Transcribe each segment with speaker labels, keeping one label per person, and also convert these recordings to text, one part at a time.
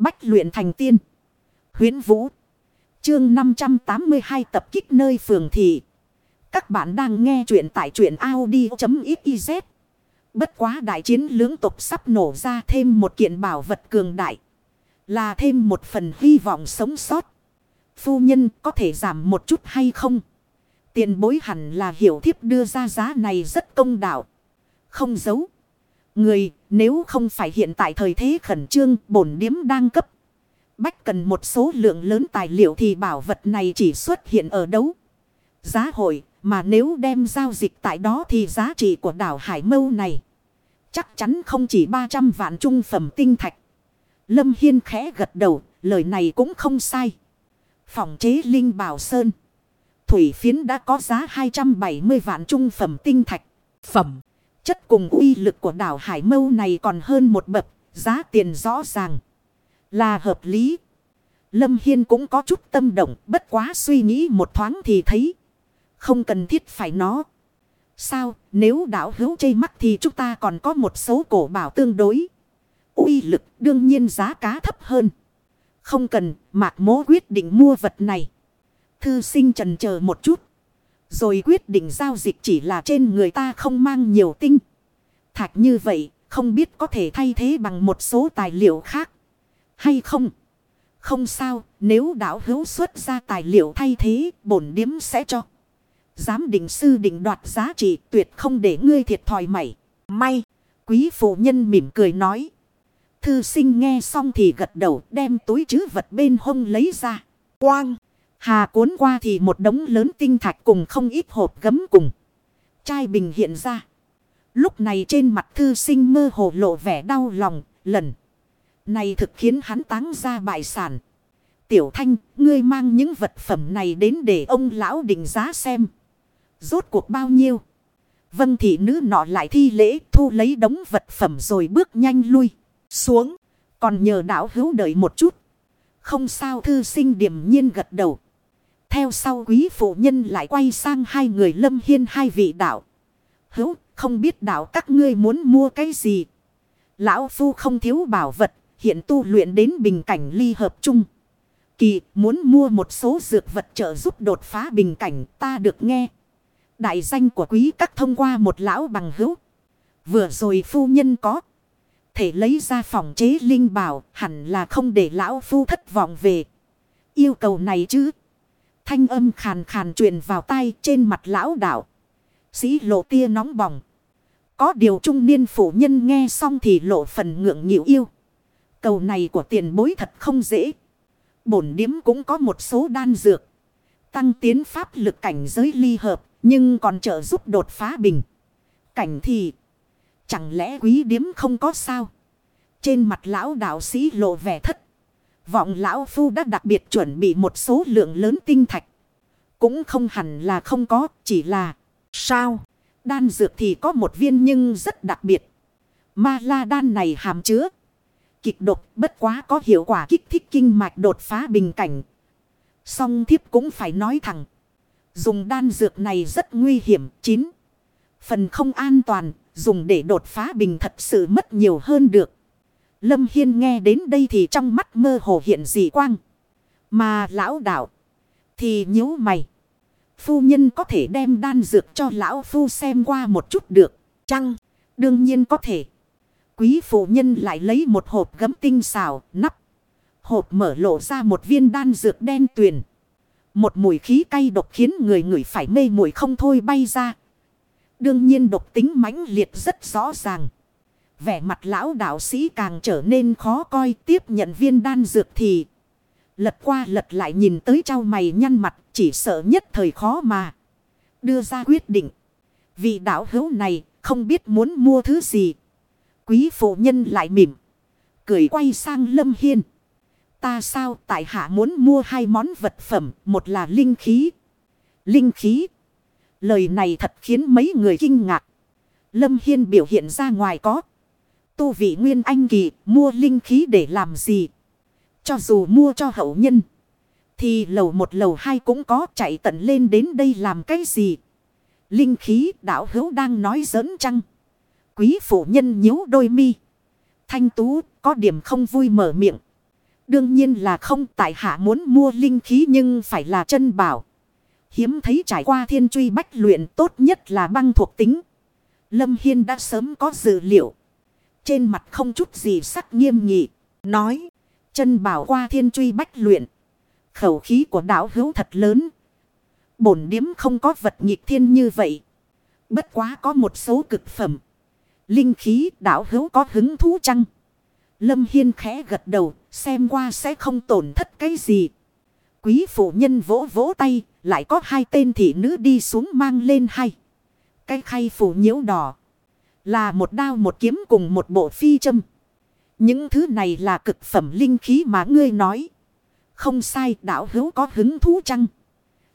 Speaker 1: Bách luyện thành tiên. Huyến Vũ. Chương 582 tập kích nơi phường thị. Các bạn đang nghe truyện tại truyện Audi.xyz. Bất quá đại chiến lưỡng tục sắp nổ ra thêm một kiện bảo vật cường đại. Là thêm một phần hy vọng sống sót. Phu nhân có thể giảm một chút hay không? Tiền bối hẳn là hiểu thiếp đưa ra giá này rất công đạo. Không giấu. Người nếu không phải hiện tại thời thế khẩn trương bổn điếm đang cấp. Bách cần một số lượng lớn tài liệu thì bảo vật này chỉ xuất hiện ở đấu. Giá hội mà nếu đem giao dịch tại đó thì giá trị của đảo Hải Mâu này. Chắc chắn không chỉ 300 vạn trung phẩm tinh thạch. Lâm Hiên khẽ gật đầu, lời này cũng không sai. Phòng chế Linh Bảo Sơn. Thủy phiến đã có giá 270 vạn trung phẩm tinh thạch. Phẩm. Chất cùng uy lực của đảo Hải Mâu này còn hơn một bậc. Giá tiền rõ ràng. Là hợp lý. Lâm Hiên cũng có chút tâm động. Bất quá suy nghĩ một thoáng thì thấy. Không cần thiết phải nó. Sao, nếu đảo hữu chây mắt thì chúng ta còn có một số cổ bảo tương đối. uy lực đương nhiên giá cá thấp hơn. Không cần, mạc mố quyết định mua vật này. Thư sinh trần chờ một chút. Rồi quyết định giao dịch chỉ là trên người ta không mang nhiều tinh. Thạch như vậy, không biết có thể thay thế bằng một số tài liệu khác. Hay không? Không sao, nếu đảo hữu xuất ra tài liệu thay thế, bổn điếm sẽ cho. Giám định sư định đoạt giá trị, tuyệt không để ngươi thiệt thòi mày. May. Quý phụ nhân mỉm cười nói. Thư sinh nghe xong thì gật đầu, đem túi chứ vật bên hông lấy ra. Quang. Hà cuốn qua thì một đống lớn tinh thạch cùng không ít hộp gấm cùng. Chai bình hiện ra. Lúc này trên mặt thư sinh mơ hồ lộ vẻ đau lòng. Lần này thực khiến hắn táng ra bại sản. Tiểu thanh, ngươi mang những vật phẩm này đến để ông lão định giá xem. Rốt cuộc bao nhiêu? Vân thị nữ nọ lại thi lễ thu lấy đống vật phẩm rồi bước nhanh lui. Xuống. Còn nhờ đảo hữu đợi một chút. Không sao thư sinh điềm nhiên gật đầu. Theo sau quý phụ nhân lại quay sang hai người lâm hiên hai vị đạo. Hữu, không biết đạo các ngươi muốn mua cái gì. Lão phu không thiếu bảo vật. Hiện tu luyện đến bình cảnh ly hợp chung. Kỳ, muốn mua một số dược vật trợ giúp đột phá bình cảnh, ta được nghe. Đại danh của quý các thông qua một lão bằng hữu. Vừa rồi phu nhân có. Thể lấy ra phòng chế linh bảo, hẳn là không để lão phu thất vọng về. Yêu cầu này chứ. Thanh âm khàn khàn truyền vào tay trên mặt lão đạo. Sĩ lộ tia nóng bỏng. Có điều trung niên phụ nhân nghe xong thì lộ phần ngượng nhịu yêu. Cầu này của tiền bối thật không dễ. Bổn điếm cũng có một số đan dược. Tăng tiến pháp lực cảnh giới ly hợp. Nhưng còn trợ giúp đột phá bình. Cảnh thì. Chẳng lẽ quý điếm không có sao. Trên mặt lão đạo sĩ lộ vẻ thất. Vọng lão phu đã đặc biệt chuẩn bị một số lượng lớn tinh thạch. Cũng không hẳn là không có. Chỉ là. Sao. Đan dược thì có một viên nhưng rất đặc biệt. Ma la đan này hàm chứa. Kịch độc, bất quá có hiệu quả kích thích kinh mạch đột phá bình cảnh. Song thiếp cũng phải nói thẳng. Dùng đan dược này rất nguy hiểm. chín Phần không an toàn. Dùng để đột phá bình thật sự mất nhiều hơn được. Lâm Hiên nghe đến đây thì trong mắt mơ hồ hiện dị quang. Mà lão đạo thì nhíu mày. Phu nhân có thể đem đan dược cho lão phu xem qua một chút được. Chăng? Đương nhiên có thể. Quý phụ nhân lại lấy một hộp gấm tinh xào, nắp. Hộp mở lộ ra một viên đan dược đen tuyền. Một mùi khí cay độc khiến người người phải mê mùi không thôi bay ra. Đương nhiên độc tính mãnh liệt rất rõ ràng. Vẻ mặt lão đạo sĩ càng trở nên khó coi tiếp nhận viên đan dược thì. Lật qua lật lại nhìn tới trao mày nhăn mặt, chỉ sợ nhất thời khó mà. Đưa ra quyết định. Vị đạo hữu này không biết muốn mua thứ gì. Quý phụ nhân lại mỉm. Cười quay sang Lâm Hiên. Ta sao tại hạ muốn mua hai món vật phẩm. Một là linh khí. Linh khí. Lời này thật khiến mấy người kinh ngạc. Lâm Hiên biểu hiện ra ngoài có. Tu vị Nguyên Anh Kỳ, mua linh khí để làm gì. Cho dù mua cho hậu nhân. Thì lầu một, lầu hai cũng có chạy tận lên đến đây làm cái gì. Linh khí đạo hữu đang nói giỡn chăng. Quý phụ nhân nhíu đôi mi. Thanh tú, có điểm không vui mở miệng. Đương nhiên là không, tại hạ muốn mua linh khí nhưng phải là chân bảo. Hiếm thấy trải qua thiên truy bách luyện tốt nhất là băng thuộc tính. Lâm Hiên đã sớm có dự liệu. Trên mặt không chút gì sắc nghiêm nghị. Nói. Chân bảo qua thiên truy bách luyện. Khẩu khí của đảo hữu thật lớn. Bổn điếm không có vật nghịch thiên như vậy. Bất quá có một số cực phẩm. Linh khí đảo hữu có hứng thú chăng? Lâm Hiên khẽ gật đầu. Xem qua sẽ không tổn thất cái gì. Quý phụ nhân vỗ vỗ tay. Lại có hai tên thị nữ đi xuống mang lên hay. Cái khay phủ nhiễu đỏ. Là một đao một kiếm cùng một bộ phi châm. Những thứ này là cực phẩm linh khí mà ngươi nói. Không sai, đạo hữu có hứng thú chăng?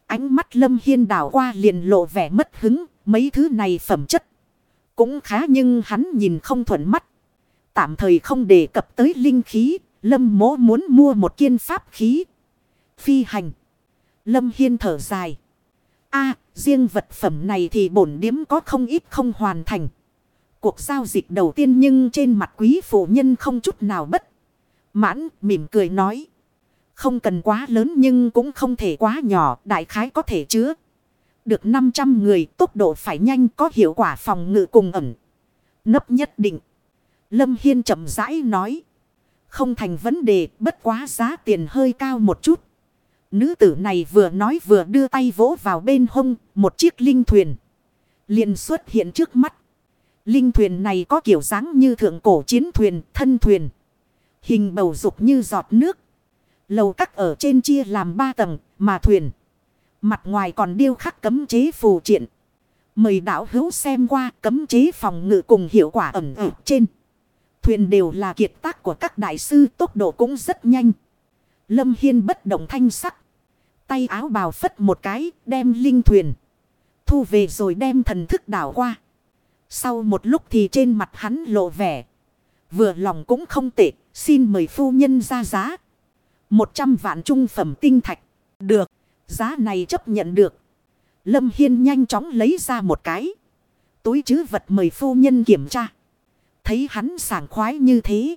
Speaker 1: Ánh mắt lâm hiên đảo qua liền lộ vẻ mất hứng. Mấy thứ này phẩm chất. Cũng khá nhưng hắn nhìn không thuận mắt. Tạm thời không đề cập tới linh khí. Lâm mố muốn mua một kiên pháp khí. Phi hành. Lâm hiên thở dài. a, riêng vật phẩm này thì bổn điếm có không ít không hoàn thành cuộc giao dịch đầu tiên nhưng trên mặt quý phụ nhân không chút nào bất. Mãn, mỉm cười nói. Không cần quá lớn nhưng cũng không thể quá nhỏ. Đại khái có thể chứa. Được 500 người, tốc độ phải nhanh, có hiệu quả phòng ngự cùng ẩn. Nấp nhất định. Lâm Hiên chậm rãi nói. Không thành vấn đề, bất quá giá tiền hơi cao một chút. Nữ tử này vừa nói vừa đưa tay vỗ vào bên hông, một chiếc linh thuyền. liền xuất hiện trước mắt. Linh thuyền này có kiểu dáng như thượng cổ chiến thuyền, thân thuyền. Hình bầu dục như giọt nước. Lầu các ở trên chia làm ba tầng, mà thuyền. Mặt ngoài còn điêu khắc cấm chế phù triện. Mời đảo hữu xem qua cấm chế phòng ngự cùng hiệu quả ẩm ở trên. Thuyền đều là kiệt tác của các đại sư tốc độ cũng rất nhanh. Lâm Hiên bất động thanh sắc. Tay áo bào phất một cái đem linh thuyền. Thu về rồi đem thần thức đảo qua. Sau một lúc thì trên mặt hắn lộ vẻ. Vừa lòng cũng không tệ. Xin mời phu nhân ra giá. Một trăm vạn trung phẩm tinh thạch. Được. Giá này chấp nhận được. Lâm Hiên nhanh chóng lấy ra một cái. Túi chứ vật mời phu nhân kiểm tra. Thấy hắn sảng khoái như thế.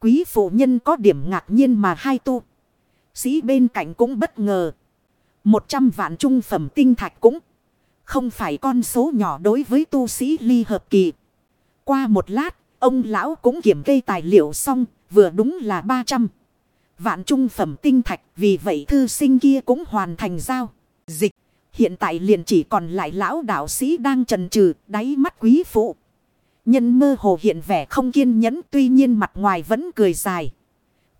Speaker 1: Quý phụ nhân có điểm ngạc nhiên mà hai tu. Sĩ bên cạnh cũng bất ngờ. Một trăm vạn trung phẩm tinh thạch cũng. Không phải con số nhỏ đối với tu sĩ ly hợp kỳ. Qua một lát, ông lão cũng kiểm kê tài liệu xong, vừa đúng là 300. Vạn trung phẩm tinh thạch, vì vậy thư sinh kia cũng hoàn thành giao. Dịch, hiện tại liền chỉ còn lại lão đạo sĩ đang trần trừ, đáy mắt quý phụ. Nhân mơ hồ hiện vẻ không kiên nhẫn tuy nhiên mặt ngoài vẫn cười dài.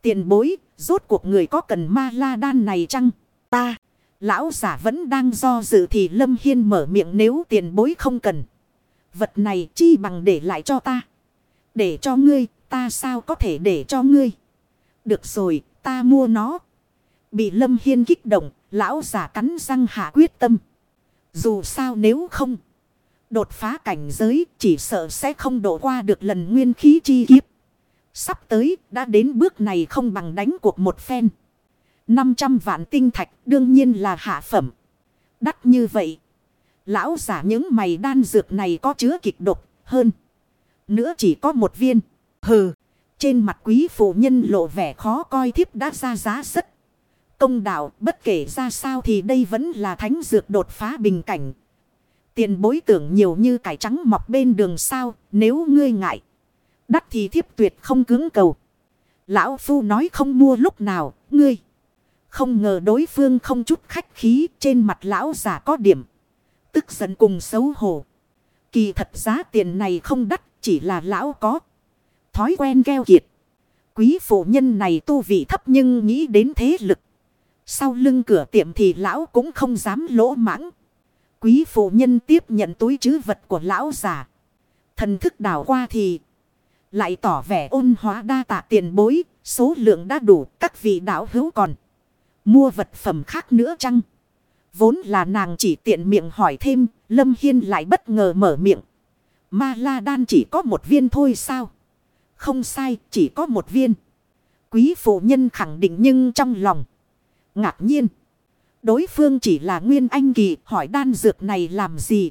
Speaker 1: Tiền bối, rốt cuộc người có cần ma la đan này chăng? Ta. Lão giả vẫn đang do dự thì Lâm Hiên mở miệng nếu tiền bối không cần. Vật này chi bằng để lại cho ta. Để cho ngươi, ta sao có thể để cho ngươi. Được rồi, ta mua nó. Bị Lâm Hiên kích động, lão giả cắn răng hạ quyết tâm. Dù sao nếu không. Đột phá cảnh giới chỉ sợ sẽ không đổ qua được lần nguyên khí chi kiếp. Sắp tới đã đến bước này không bằng đánh cuộc một phen. 500 vạn tinh thạch, đương nhiên là hạ phẩm. Đắt như vậy. Lão giả những mày đan dược này có chứa kịch độc hơn. Nữa chỉ có một viên. Hừ. Trên mặt quý phụ nhân lộ vẻ khó coi thiếp đã ra giá rất. Công đạo, bất kể ra sao thì đây vẫn là thánh dược đột phá bình cảnh. Tiền bối tưởng nhiều như cải trắng mọc bên đường sao, nếu ngươi ngại. Đắt thì thiếp tuyệt không cứng cầu. Lão phu nói không mua lúc nào, ngươi. Không ngờ đối phương không chút khách khí trên mặt lão giả có điểm. Tức giận cùng xấu hổ. Kỳ thật giá tiền này không đắt chỉ là lão có. Thói quen gheo kiệt. Quý phụ nhân này tu vị thấp nhưng nghĩ đến thế lực. Sau lưng cửa tiệm thì lão cũng không dám lỗ mãng. Quý phụ nhân tiếp nhận túi chứ vật của lão giả. Thần thức đảo qua thì lại tỏ vẻ ôn hóa đa tạ tiền bối, số lượng đã đủ, các vị đạo hữu còn. Mua vật phẩm khác nữa chăng? Vốn là nàng chỉ tiện miệng hỏi thêm, Lâm Hiên lại bất ngờ mở miệng. Ma la đan chỉ có một viên thôi sao? Không sai, chỉ có một viên. Quý phụ nhân khẳng định nhưng trong lòng. Ngạc nhiên. Đối phương chỉ là nguyên anh kỳ hỏi đan dược này làm gì?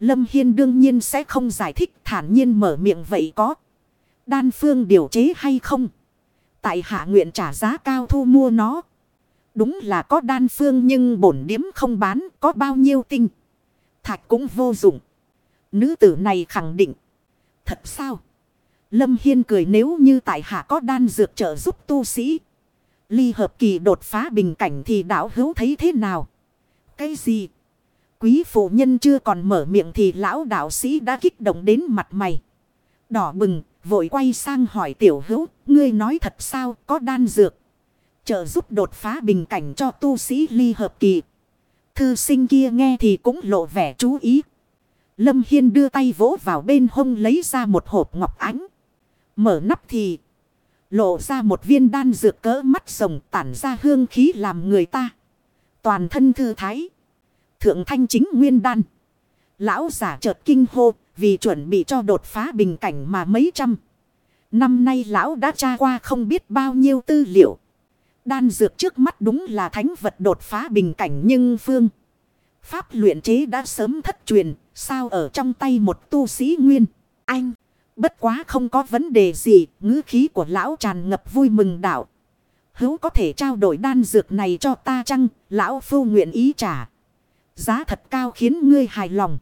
Speaker 1: Lâm Hiên đương nhiên sẽ không giải thích thản nhiên mở miệng vậy có. Đan phương điều chế hay không? Tại hạ nguyện trả giá cao thu mua nó. Đúng là có đan phương nhưng bổn điếm không bán có bao nhiêu tinh. Thạch cũng vô dụng. Nữ tử này khẳng định. Thật sao? Lâm Hiên cười nếu như tại hạ có đan dược trợ giúp tu sĩ. Ly hợp kỳ đột phá bình cảnh thì đảo hữu thấy thế nào? Cái gì? Quý phụ nhân chưa còn mở miệng thì lão đạo sĩ đã kích động đến mặt mày. Đỏ bừng, vội quay sang hỏi tiểu hữu, ngươi nói thật sao có đan dược. Trợ giúp đột phá bình cảnh cho tu sĩ ly hợp kỳ. Thư sinh kia nghe thì cũng lộ vẻ chú ý. Lâm Hiên đưa tay vỗ vào bên hông lấy ra một hộp ngọc ánh. Mở nắp thì lộ ra một viên đan dược cỡ mắt rồng tản ra hương khí làm người ta. Toàn thân thư thái. Thượng thanh chính nguyên đan. Lão giả chợt kinh hô vì chuẩn bị cho đột phá bình cảnh mà mấy trăm. Năm nay lão đã tra qua không biết bao nhiêu tư liệu. Đan dược trước mắt đúng là thánh vật đột phá bình cảnh nhưng phương. Pháp luyện chế đã sớm thất truyền, sao ở trong tay một tu sĩ nguyên. Anh, bất quá không có vấn đề gì, ngữ khí của lão tràn ngập vui mừng đạo. Hữu có thể trao đổi đan dược này cho ta chăng, lão phu nguyện ý trả. Giá thật cao khiến ngươi hài lòng.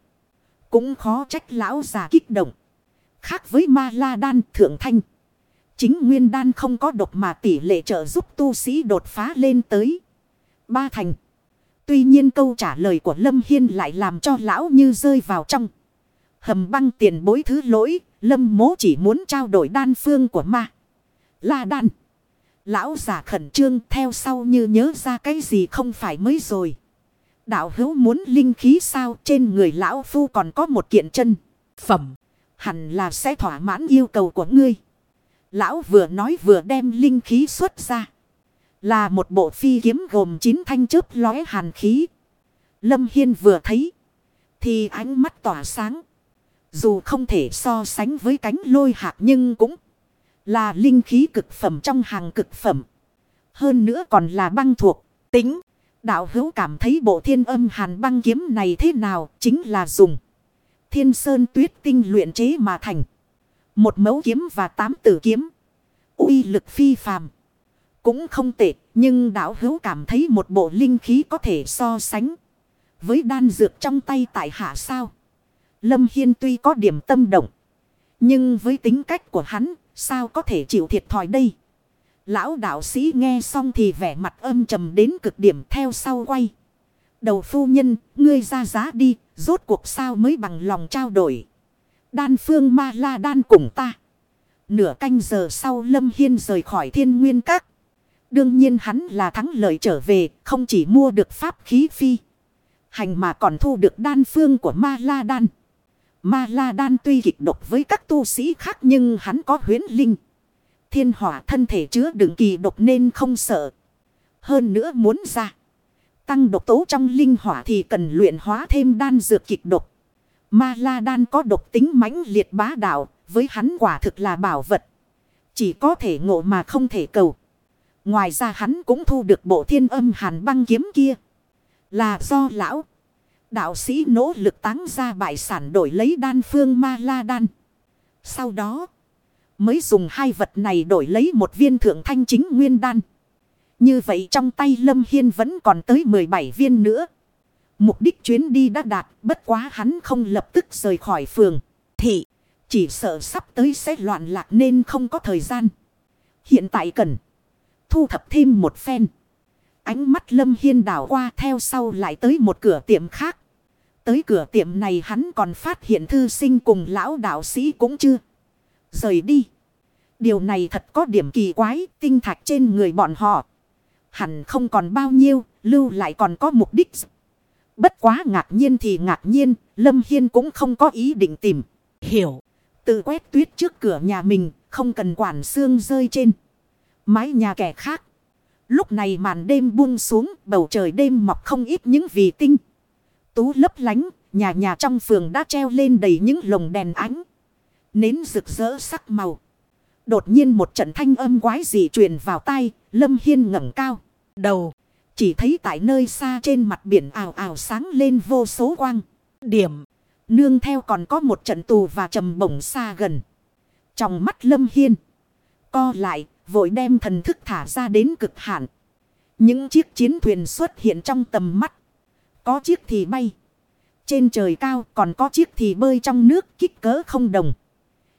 Speaker 1: Cũng khó trách lão già kích động. Khác với ma la đan thượng thanh. Chính nguyên đan không có độc mà tỷ lệ trợ giúp tu sĩ đột phá lên tới. Ba thành. Tuy nhiên câu trả lời của Lâm Hiên lại làm cho lão như rơi vào trong. Hầm băng tiền bối thứ lỗi. Lâm mố chỉ muốn trao đổi đan phương của ma. La đan. Lão giả khẩn trương theo sau như nhớ ra cái gì không phải mới rồi. Đạo hữu muốn linh khí sao trên người lão phu còn có một kiện chân. Phẩm. Hẳn là sẽ thỏa mãn yêu cầu của ngươi. Lão vừa nói vừa đem linh khí xuất ra. Là một bộ phi kiếm gồm chín thanh chớp lóe hàn khí. Lâm Hiên vừa thấy. Thì ánh mắt tỏa sáng. Dù không thể so sánh với cánh lôi hạt nhưng cũng là linh khí cực phẩm trong hàng cực phẩm. Hơn nữa còn là băng thuộc, tính. Đạo hữu cảm thấy bộ thiên âm hàn băng kiếm này thế nào chính là dùng. Thiên sơn tuyết tinh luyện chế mà thành. Một mẫu kiếm và tám tử kiếm. uy lực phi phàm. Cũng không tệ, nhưng đạo hữu cảm thấy một bộ linh khí có thể so sánh. Với đan dược trong tay tại hạ sao. Lâm Hiên tuy có điểm tâm động. Nhưng với tính cách của hắn, sao có thể chịu thiệt thòi đây? Lão đạo sĩ nghe xong thì vẻ mặt âm trầm đến cực điểm theo sau quay. Đầu phu nhân, ngươi ra giá đi, rốt cuộc sao mới bằng lòng trao đổi. Đan phương ma la đan cùng ta. Nửa canh giờ sau Lâm Hiên rời khỏi thiên nguyên các. Đương nhiên hắn là thắng lợi trở về, không chỉ mua được pháp khí phi. Hành mà còn thu được đan phương của ma la đan. Ma la đan tuy kịch độc với các tu sĩ khác nhưng hắn có huyến linh. Thiên hỏa thân thể chứa đựng kỳ độc nên không sợ. Hơn nữa muốn ra. Tăng độc tố trong linh hỏa thì cần luyện hóa thêm đan dược kịch độc. Ma la đan có độc tính mãnh liệt bá đạo. Với hắn quả thực là bảo vật. Chỉ có thể ngộ mà không thể cầu. Ngoài ra hắn cũng thu được bộ thiên âm hàn băng kiếm kia. Là do lão. Đạo sĩ nỗ lực táng ra bại sản đổi lấy đan phương ma la đan. Sau đó. Mới dùng hai vật này đổi lấy một viên thượng thanh chính nguyên đan. Như vậy trong tay Lâm Hiên vẫn còn tới 17 viên nữa. Mục đích chuyến đi đã đạt, bất quá hắn không lập tức rời khỏi phường. Thị, chỉ sợ sắp tới sẽ loạn lạc nên không có thời gian. Hiện tại cần thu thập thêm một phen. Ánh mắt Lâm Hiên đảo qua theo sau lại tới một cửa tiệm khác. Tới cửa tiệm này hắn còn phát hiện thư sinh cùng lão đạo sĩ cũng chưa. Rời đi. Điều này thật có điểm kỳ quái, tinh thạch trên người bọn họ. Hẳn không còn bao nhiêu, lưu lại còn có mục đích. Bất quá ngạc nhiên thì ngạc nhiên, Lâm Hiên cũng không có ý định tìm. Hiểu, tự quét tuyết trước cửa nhà mình, không cần quản xương rơi trên. Mái nhà kẻ khác. Lúc này màn đêm buông xuống, bầu trời đêm mọc không ít những vì tinh. Tú lấp lánh, nhà nhà trong phường đã treo lên đầy những lồng đèn ánh. Nến rực rỡ sắc màu. Đột nhiên một trận thanh âm quái dị truyền vào tai, Lâm Hiên ngẩng cao. Đầu, chỉ thấy tại nơi xa trên mặt biển ảo ảo sáng lên vô số quang. Điểm, nương theo còn có một trận tù và trầm bổng xa gần. Trong mắt Lâm Hiên, co lại, Vội đem thần thức thả ra đến cực hạn. Những chiếc chiến thuyền xuất hiện trong tầm mắt. Có chiếc thì bay. Trên trời cao còn có chiếc thì bơi trong nước kích cỡ không đồng.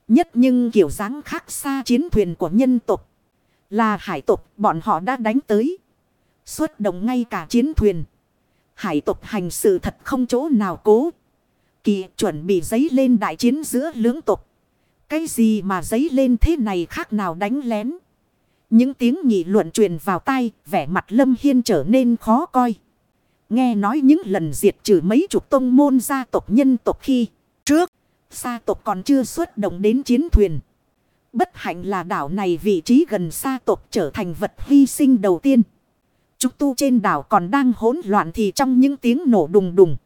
Speaker 1: Nhất nhưng kiểu dáng khác xa chiến thuyền của nhân tộc. Là hải tộc bọn họ đã đánh tới. Xuất động ngay cả chiến thuyền. Hải tộc hành sự thật không chỗ nào cố. Kỳ chuẩn bị giấy lên đại chiến giữa lưỡng tộc. Cái gì mà giấy lên thế này khác nào đánh lén. Những tiếng nghị luận truyền vào tai, vẻ mặt Lâm Hiên trở nên khó coi. Nghe nói những lần diệt trừ mấy chục tông môn gia tộc nhân tộc khi trước, gia tộc còn chưa xuất động đến chiến thuyền. Bất hạnh là đảo này vị trí gần gia tộc trở thành vật hy sinh đầu tiên. Chúng tu trên đảo còn đang hỗn loạn thì trong những tiếng nổ đùng đùng.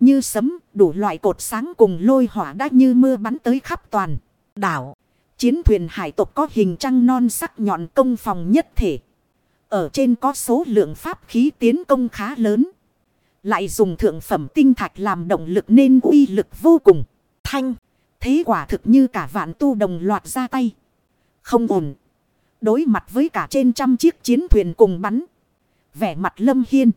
Speaker 1: Như sấm, đủ loại cột sáng cùng lôi hỏa đã như mưa bắn tới khắp toàn đảo. Chiến thuyền hải tộc có hình trăng non sắc nhọn công phòng nhất thể. Ở trên có số lượng pháp khí tiến công khá lớn. Lại dùng thượng phẩm tinh thạch làm động lực nên uy lực vô cùng. Thanh. Thế quả thực như cả vạn tu đồng loạt ra tay. Không ổn. Đối mặt với cả trên trăm chiếc chiến thuyền cùng bắn. Vẻ mặt lâm hiên.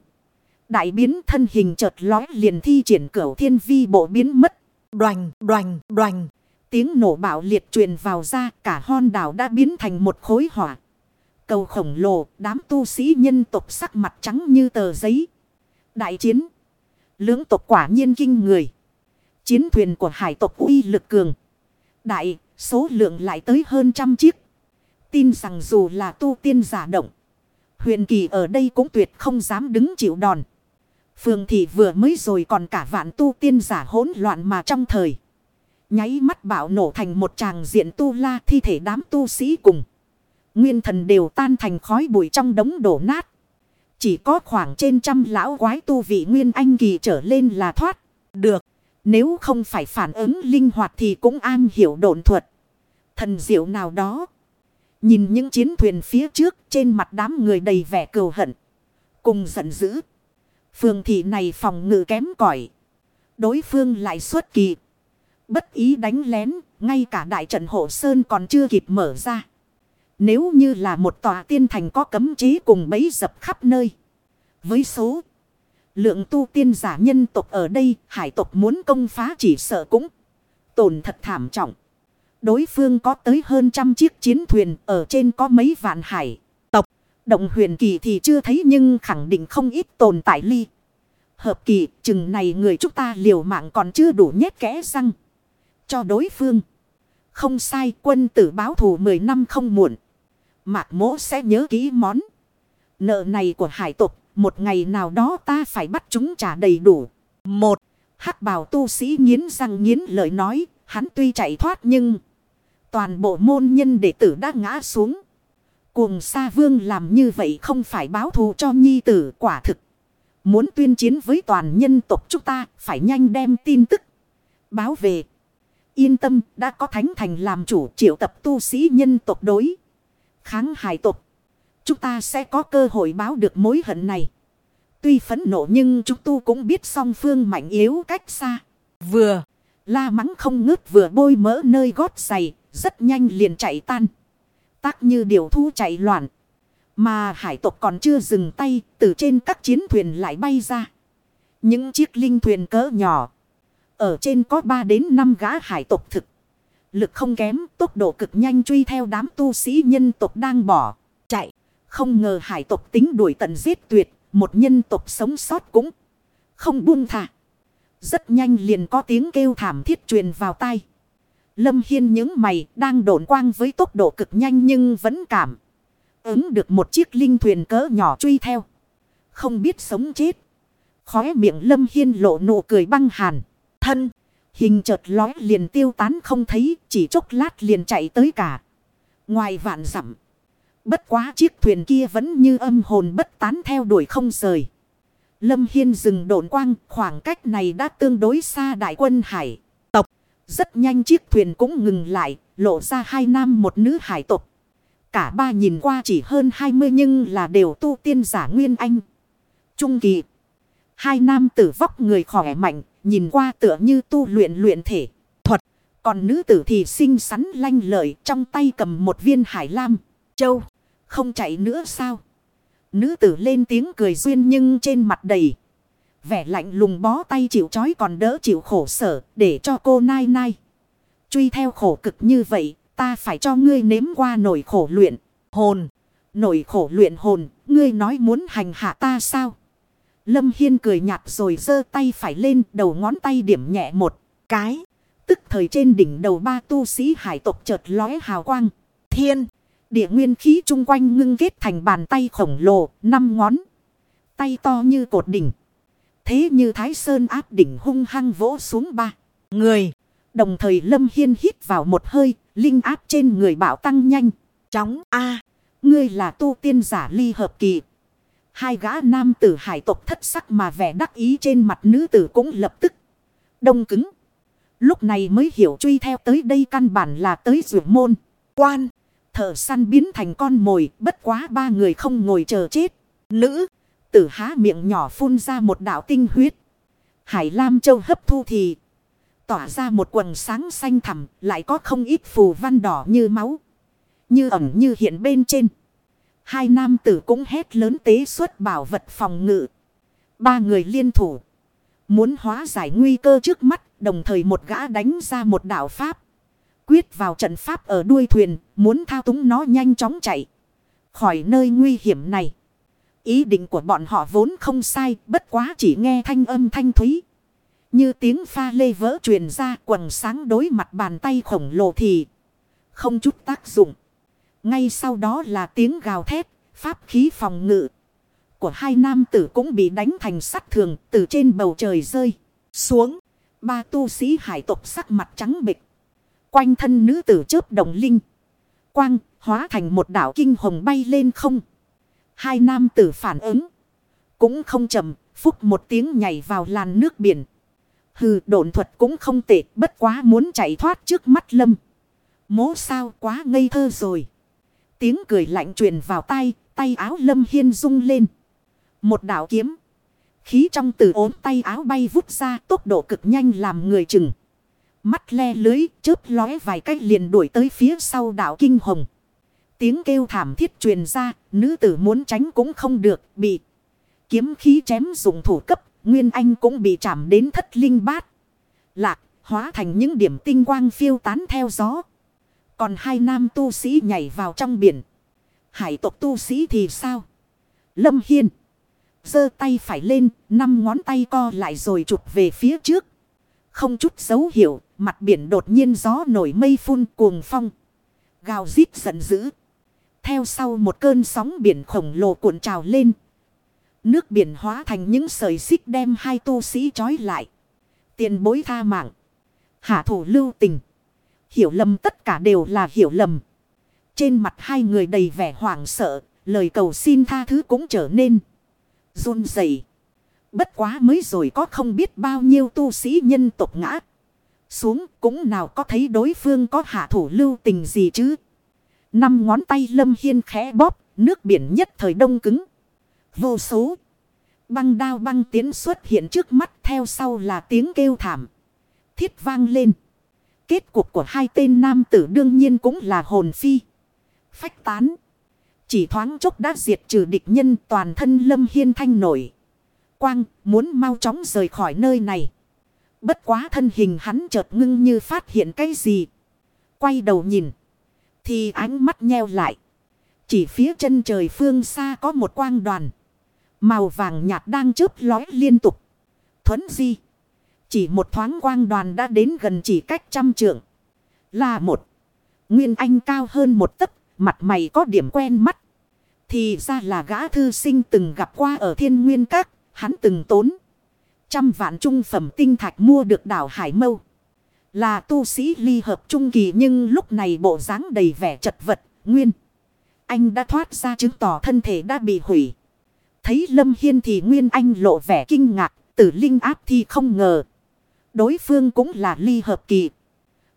Speaker 1: Đại biến thân hình chợt lói liền thi triển cửu thiên vi bộ biến mất. Đoành, đoành, đoành. Tiếng nổ bạo liệt truyền vào ra cả hòn đảo đã biến thành một khối hỏa. Cầu khổng lồ, đám tu sĩ nhân tộc sắc mặt trắng như tờ giấy. Đại chiến. Lưỡng tộc quả nhiên kinh người. Chiến thuyền của hải tộc uy lực cường. Đại, số lượng lại tới hơn trăm chiếc. Tin rằng dù là tu tiên giả động. Huyền kỳ ở đây cũng tuyệt không dám đứng chịu đòn. Phường thị vừa mới rồi còn cả vạn tu tiên giả hỗn loạn mà trong thời. Nháy mắt bạo nổ thành một tràng diện tu la thi thể đám tu sĩ cùng. Nguyên thần đều tan thành khói bụi trong đống đổ nát. Chỉ có khoảng trên trăm lão quái tu vị nguyên anh kỳ trở lên là thoát. Được. Nếu không phải phản ứng linh hoạt thì cũng an hiểu độn thuật. Thần diệu nào đó. Nhìn những chiến thuyền phía trước trên mặt đám người đầy vẻ cừu hận. Cùng giận dữ. Phương thị này phòng ngự kém cỏi Đối phương lại xuất kỳ. Bất ý đánh lén, ngay cả đại trận hộ sơn còn chưa kịp mở ra. Nếu như là một tòa tiên thành có cấm chế cùng bấy dập khắp nơi. Với số lượng tu tiên giả nhân tộc ở đây, hải tộc muốn công phá chỉ sợ cũng tổn thật thảm trọng. Đối phương có tới hơn trăm chiếc chiến thuyền, ở trên có mấy vạn hải tộc. Động huyền kỳ thì chưa thấy nhưng khẳng định không ít tồn tại ly. Hợp kỳ, chừng này người chúng ta liều mạng còn chưa đủ nhét kẽ răng cho đối phương. Không sai quân tử báo thù 10 năm không muộn. Mạc mỗ sẽ nhớ kỹ món. Nợ này của hải tộc. Một ngày nào đó ta phải bắt chúng trả đầy đủ. Một. hắc bào tu sĩ nghiến răng nghiến lợi nói. Hắn tuy chạy thoát nhưng. Toàn bộ môn nhân đệ tử đã ngã xuống. Cuồng sa vương làm như vậy không phải báo thù cho nhi tử quả thực. Muốn tuyên chiến với toàn nhân tộc chúng ta phải nhanh đem tin tức. Báo về. Yên tâm, đã có thánh thành làm chủ triệu tập tu sĩ nhân tộc đối. Kháng hải tộc. Chúng ta sẽ có cơ hội báo được mối hận này. Tuy phẫn nộ nhưng chúng tu cũng biết song phương mạnh yếu cách xa. Vừa. La mắng không ngớt vừa bôi mỡ nơi gót giày. Rất nhanh liền chạy tan. Tác như điều thu chạy loạn. Mà hải tộc còn chưa dừng tay. Từ trên các chiến thuyền lại bay ra. Những chiếc linh thuyền cỡ nhỏ. Ở trên có 3 đến 5 gã hải tộc thực. Lực không kém, tốc độ cực nhanh truy theo đám tu sĩ nhân tộc đang bỏ, chạy. Không ngờ hải tộc tính đuổi tận giết tuyệt, một nhân tộc sống sót cũng không buông thả. Rất nhanh liền có tiếng kêu thảm thiết truyền vào tai. Lâm Hiên những mày đang đổn quang với tốc độ cực nhanh nhưng vẫn cảm. Ứng được một chiếc linh thuyền cỡ nhỏ truy theo. Không biết sống chết. Khóe miệng Lâm Hiên lộ nụ cười băng hàn thân. Hình chợt lói liền tiêu tán không thấy, chỉ chốc lát liền chạy tới cả. Ngoài vạn dặm Bất quá chiếc thuyền kia vẫn như âm hồn bất tán theo đuổi không rời. Lâm Hiên dừng độn quang, khoảng cách này đã tương đối xa đại quân hải. Rất nhanh chiếc thuyền cũng ngừng lại, lộ ra hai nam một nữ hải tộc. Cả ba nhìn qua chỉ hơn 20 nhưng là đều tu tiên giả nguyên anh. Trung kỳ. Hai nam tử vóc người khỏe mạnh, nhìn qua tựa như tu luyện luyện thể, thuật. Còn nữ tử thì xinh xắn lanh lợi trong tay cầm một viên hải lam.
Speaker 2: Châu.
Speaker 1: Không chạy nữa sao? Nữ tử lên tiếng cười duyên nhưng trên mặt đầy. Vẻ lạnh lùng bó tay chịu chói còn đỡ chịu khổ sở để cho cô nai nai. Truy theo khổ cực như vậy, ta phải cho ngươi nếm qua nổi khổ luyện. Hồn. Nổi khổ luyện hồn, ngươi nói muốn hành hạ ta sao? Lâm Hiên cười nhạt rồi giơ tay phải lên đầu ngón tay điểm nhẹ một cái. Tức thời trên đỉnh đầu ba tu sĩ hải tộc chợt lóe hào quang. Thiên. Địa nguyên khí chung quanh ngưng kết thành bàn tay khổng lồ, năm ngón. Tay to như cột đỉnh. Thế như Thái Sơn áp đỉnh hung hăng vỗ xuống ba. Người. Đồng thời Lâm Hiên hít vào một hơi, linh áp trên người bảo tăng nhanh. Chóng a Ngươi là tu tiên giả ly hợp kỳ. Hai gã nam tử hải tộc thất sắc mà vẻ đắc ý trên mặt nữ tử cũng lập tức. Đông cứng. Lúc này mới hiểu truy theo tới đây căn bản là tới rượu môn. Quan. Thợ săn biến thành con mồi. Bất quá ba người không ngồi chờ chết. Nữ. Tử há miệng nhỏ phun ra một đạo tinh huyết. Hải Lam Châu hấp thu thì. Tỏa ra một quần sáng xanh thẳm. Lại có không ít phù văn đỏ như máu. Như ẩm như hiện bên trên. Hai nam tử cũng hét lớn tế xuất bảo vật phòng ngự. Ba người liên thủ. Muốn hóa giải nguy cơ trước mắt. Đồng thời một gã đánh ra một đạo pháp. Quyết vào trận pháp ở đuôi thuyền. Muốn thao túng nó nhanh chóng chạy. Khỏi nơi nguy hiểm này. Ý định của bọn họ vốn không sai. Bất quá chỉ nghe thanh âm thanh thúy. Như tiếng pha lê vỡ truyền ra quần sáng đối mặt bàn tay khổng lồ thì không chút tác dụng. Ngay sau đó là tiếng gào thét, pháp khí phòng ngự. Của hai nam tử cũng bị đánh thành sắt thường từ trên bầu trời rơi. Xuống, ba tu sĩ hải tộc sắc mặt trắng bịch. Quanh thân nữ tử chớp đồng linh. Quang, hóa thành một đảo kinh hồng bay lên không. Hai nam tử phản ứng. Cũng không chậm, phúc một tiếng nhảy vào làn nước biển. Hừ, độn thuật cũng không tệ, bất quá muốn chạy thoát trước mắt lâm. Mố sao quá ngây thơ rồi. Tiếng cười lạnh truyền vào tay, tay áo lâm hiên rung lên. Một đảo kiếm. Khí trong từ ốm tay áo bay vút ra tốc độ cực nhanh làm người chừng. Mắt le lưới chớp lóe vài cách liền đuổi tới phía sau đảo kinh hồng. Tiếng kêu thảm thiết truyền ra, nữ tử muốn tránh cũng không được, bị kiếm khí chém dùng thủ cấp, Nguyên Anh cũng bị chạm đến thất linh bát. Lạc, hóa thành những điểm tinh quang phiêu tán theo gió. Còn hai nam tu sĩ nhảy vào trong biển. Hải tộc tu sĩ thì sao? Lâm Hiên. giơ tay phải lên, năm ngón tay co lại rồi chụp về phía trước. Không chút dấu hiệu, mặt biển đột nhiên gió nổi mây phun cuồng phong. Gào rít giận dữ. Theo sau một cơn sóng biển khổng lồ cuộn trào lên. Nước biển hóa thành những sợi xích đem hai tu sĩ trói lại. Tiền bối tha mạng. Hạ thủ lưu tình. Hiểu lầm tất cả đều là hiểu lầm. Trên mặt hai người đầy vẻ hoảng sợ, lời cầu xin tha thứ cũng trở nên run rẩy. Bất quá mới rồi có không biết bao nhiêu tu sĩ nhân tộc ngã. Xuống cũng nào có thấy đối phương có hạ thủ lưu tình gì chứ. Năm ngón tay lâm hiên khẽ bóp, nước biển nhất thời đông cứng. Vô số. Băng đao băng tiến xuất hiện trước mắt theo sau là tiếng kêu thảm. Thiết vang lên. Kết cục của hai tên nam tử đương nhiên cũng là hồn phi. Phách tán. Chỉ thoáng chốc đã diệt trừ địch nhân toàn thân lâm hiên thanh nổi. Quang muốn mau chóng rời khỏi nơi này. Bất quá thân hình hắn chợt ngưng như phát hiện cái gì. Quay đầu nhìn. Thì ánh mắt nheo lại. Chỉ phía chân trời phương xa có một quang đoàn. Màu vàng nhạt đang chớp lói liên tục. Thuấn di. Chỉ một thoáng quang đoàn đã đến gần chỉ cách trăm trượng. Là một. Nguyên Anh cao hơn một tấc, mặt mày có điểm quen mắt. Thì ra là gã thư sinh từng gặp qua ở thiên nguyên các, hắn từng tốn. Trăm vạn trung phẩm tinh thạch mua được đảo Hải Mâu. Là tu sĩ ly hợp trung kỳ nhưng lúc này bộ dáng đầy vẻ chật vật, nguyên. Anh đã thoát ra chứng tỏ thân thể đã bị hủy. Thấy Lâm Hiên thì Nguyên Anh lộ vẻ kinh ngạc, tử linh áp thì không ngờ. Đối phương cũng là ly hợp kỳ.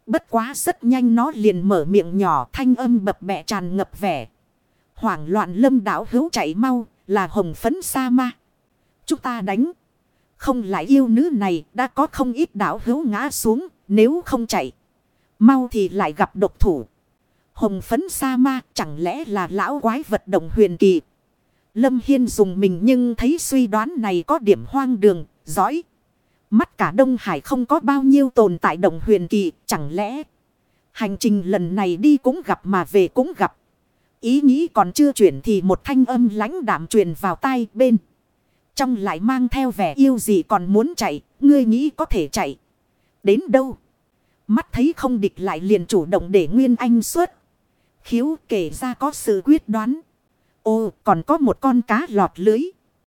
Speaker 1: Bất quá rất nhanh nó liền mở miệng nhỏ thanh âm bập bẹ tràn ngập vẻ. Hoảng loạn lâm đảo hữu chạy mau là hồng phấn sa ma. Chúng ta đánh. Không lại yêu nữ này đã có không ít đảo hữu ngã xuống nếu không chạy. Mau thì lại gặp độc thủ. Hồng phấn sa ma chẳng lẽ là lão quái vật động huyền kỳ. Lâm Hiên dùng mình nhưng thấy suy đoán này có điểm hoang đường, giỏi. Mắt cả Đông Hải không có bao nhiêu tồn tại động huyền kỳ, chẳng lẽ hành trình lần này đi cũng gặp mà về cũng gặp. Ý nghĩ còn chưa chuyển thì một thanh âm lãnh đạm truyền vào tai bên. Trong lại mang theo vẻ yêu gì còn muốn chạy, ngươi nghĩ có thể chạy. Đến đâu? Mắt thấy không địch lại liền chủ động để Nguyên Anh xuất. Khiếu kể ra có sự quyết đoán. Ô còn có một con cá lọt lưới.